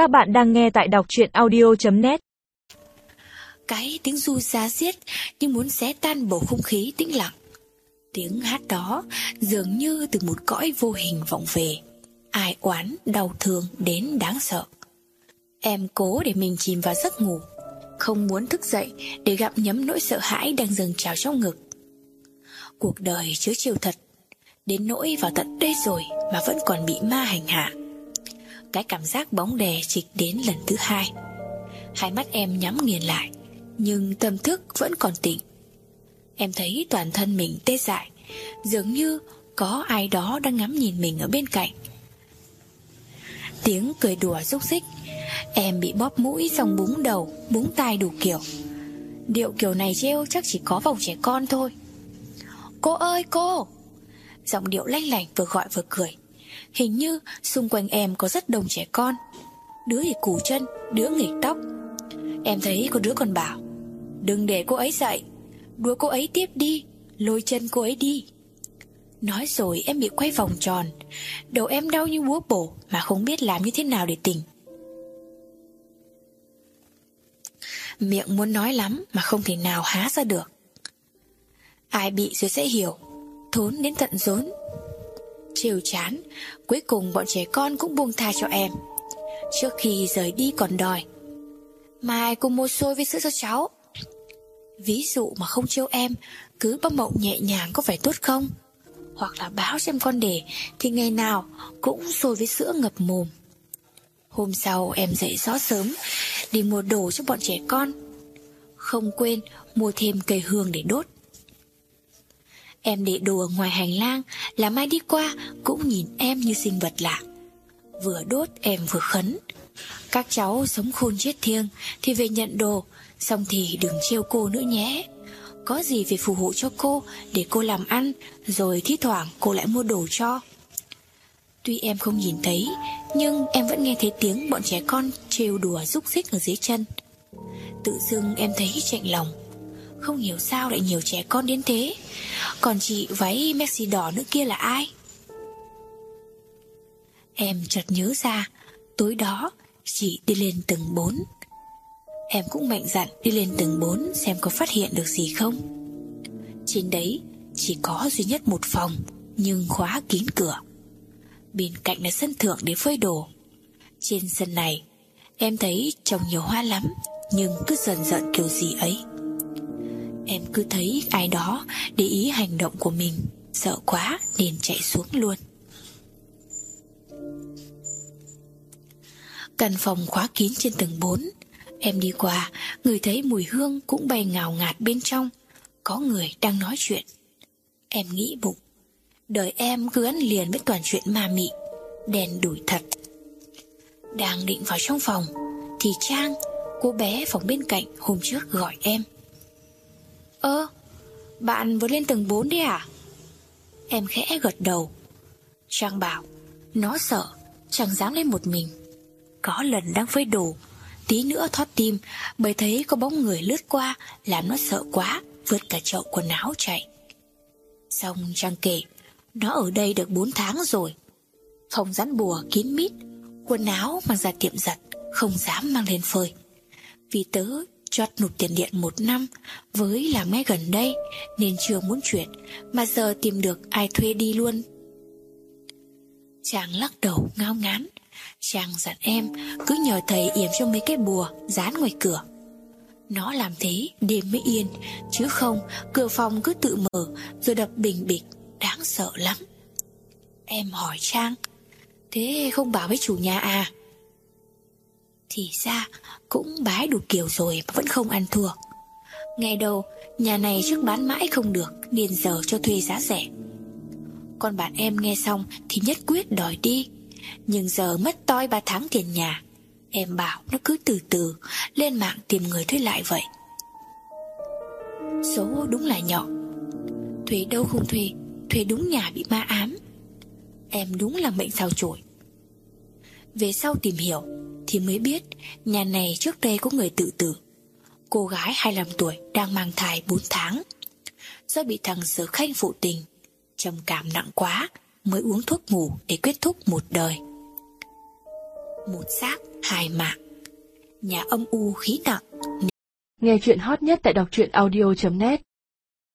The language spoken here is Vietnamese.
Các bạn đang nghe tại đọc truyện audio.net Cái tiếng ru giá giết như muốn xé tan bầu không khí tĩnh lặng. Tiếng hát đó dường như từ một cõi vô hình vọng về. Ai oán, đau thương đến đáng sợ. Em cố để mình chìm vào giấc ngủ, không muốn thức dậy để gặp nhấm nỗi sợ hãi đang dâng trào trong ngực. Cuộc đời chứa chiều thật, đến nỗi vào tận đây rồi mà vẫn còn bị ma hành hạ. Cái cảm giác bóng đè trịch đến lần thứ hai. Hai mắt em nhắm nghiền lại, Nhưng tâm thức vẫn còn tỉnh Em thấy toàn thân mình tê dại, Dường như có ai đó đang ngắm nhìn mình ở bên cạnh. Tiếng cười đùa rúc xích, Em bị bóp mũi xong búng đầu, Búng tai đủ kiểu. Điệu kiểu này treo chắc chỉ có vòng trẻ con thôi. Cô ơi, cô! Giọng điệu lanh lành vừa gọi vừa cười. Hình như xung quanh em có rất đông trẻ con. Đứa thì củ chân, Đứa nghịch tóc. Em thấy có đứa còn bảo, Đừng để cô ấy dậy, Đùa cô ấy tiếp đi, Lôi chân cô ấy đi. Nói rồi em bị quay vòng tròn. Đầu em đau như búa bổ Mà không biết làm như thế nào để tỉnh. Miệng muốn nói lắm Mà không thể nào há ra được. Ai bị rồi sẽ hiểu, Thốn đến tận rốn trêu chán. Cuối cùng bọn trẻ con cũng buông tha cho em. Trước khi rời đi còn đòi. Mai cô mua xôi với sữa cho cháu. Ví dụ mà không trêu em, Cứ bấm mộng nhẹ nhàng có phải tốt không? Hoặc là báo xem con để Thì ngày nào cũng xôi với sữa ngập mồm. Hôm sau em dậy rõ sớm, Đi mua đồ cho bọn trẻ con. Không quên mua thêm cây hương để đốt. Em để đồ ở ngoài hành lang, là mai đi qua, cũng nhìn em như sinh vật lạ. Vừa đốt em vừa khấn. Các cháu sống khôn chết thiêng, Thì về nhận đồ, Xong thì đừng trêu cô nữa nhé. Có gì về phù hộ cho cô, Để cô làm ăn, Rồi thi thoảng cô lại mua đồ cho. Tuy em không nhìn thấy, Nhưng em vẫn nghe thấy tiếng bọn trẻ con trêu đùa rúc rích ở dưới chân. Tự dưng em thấy chạnh lòng không hiểu sao lại nhiều trẻ con đến thế. Còn chị váy Messi đỏ nữa kia là ai? Em chợt nhớ ra, Tối đó chị đi lên tầng 4 Em cũng mạnh dạn đi lên tầng 4 Xem có phát hiện được gì không. Trên đấy Chỉ có duy nhất một phòng, Nhưng khóa kín cửa. Bên cạnh là sân thượng để phơi đồ. Trên sân này, Em thấy trồng nhiều hoa lắm, Nhưng cứ dần dần kiểu gì ấy. Em cứ thấy ai đó để ý hành động của mình, Sợ quá liền chạy xuống luôn. Căn phòng khóa kín trên tầng 4 Em đi qua, Người thấy mùi hương cũng bay ngào ngạt bên trong. Có người đang nói chuyện. Em nghĩ bụng. Đời em cứ gắn liền với toàn chuyện ma mị. Đèn đủi thật. Đang định vào trong phòng, Thì Trang, Cô bé phòng bên cạnh hôm trước gọi em. Ơ, Bạn vừa lên tầng 4 đấy à Em khẽ gật đầu. Trang bảo, Nó sợ Chẳng dám lên một mình. Có lần đang phơi đồ, Tí nữa thoát tim, Bởi thấy có bóng người lướt qua, Làm nó sợ quá, Vượt cả chậu quần áo chạy. Xong Trang kể, Nó ở đây được 4 tháng rồi. Phòng rắn bùa kín mít, Quần áo mang ra tiệm giặt, Không dám mang lên phơi. Vì tớ chót nộp tiền điện một năm. Với làm ngay gần đây, Nên chưa muốn chuyển Mà giờ tìm được ai thuê đi luôn. Chàng lắc đầu ngao ngán. Chàng dặn em, Cứ nhờ thầy yểm cho mấy cái bùa, Dán ngoài cửa. Nó làm thế, đêm mới yên, Chứ không, cửa phòng cứ tự mở, Rồi đập bình bịch, Đáng sợ lắm. Em hỏi Trang Thế không bảo với chủ nhà à? Thì ra Cũng bái đủ kiểu rồi Mà vẫn không ăn thua. Ngày đầu, nhà này trước bán mãi không được Nên giờ cho thuê giá rẻ. Còn bạn em nghe xong Thì nhất quyết đòi đi. Nhưng giờ mất toi 3 tháng tiền nhà. Em bảo nó cứ từ từ, Lên mạng tìm người thuê lại vậy. Số đúng là nhỏ. Thuê đâu không thuê Thuê đúng nhà bị ma ám. Em đúng là mệnh sao chổi. Về sau tìm hiểu thì mới biết Nhà này trước đây có người tự tử Cô gái 25 tuổi đang mang thai 4 tháng Do bị thằng sở khanh phụ tình, Trầm cảm nặng quá, Mới uống thuốc ngủ để kết thúc một đời Một xác, hai mạng. Nhà âm u khí nặng. Nghe chuyện hot nhất tại đọc truyện audio.net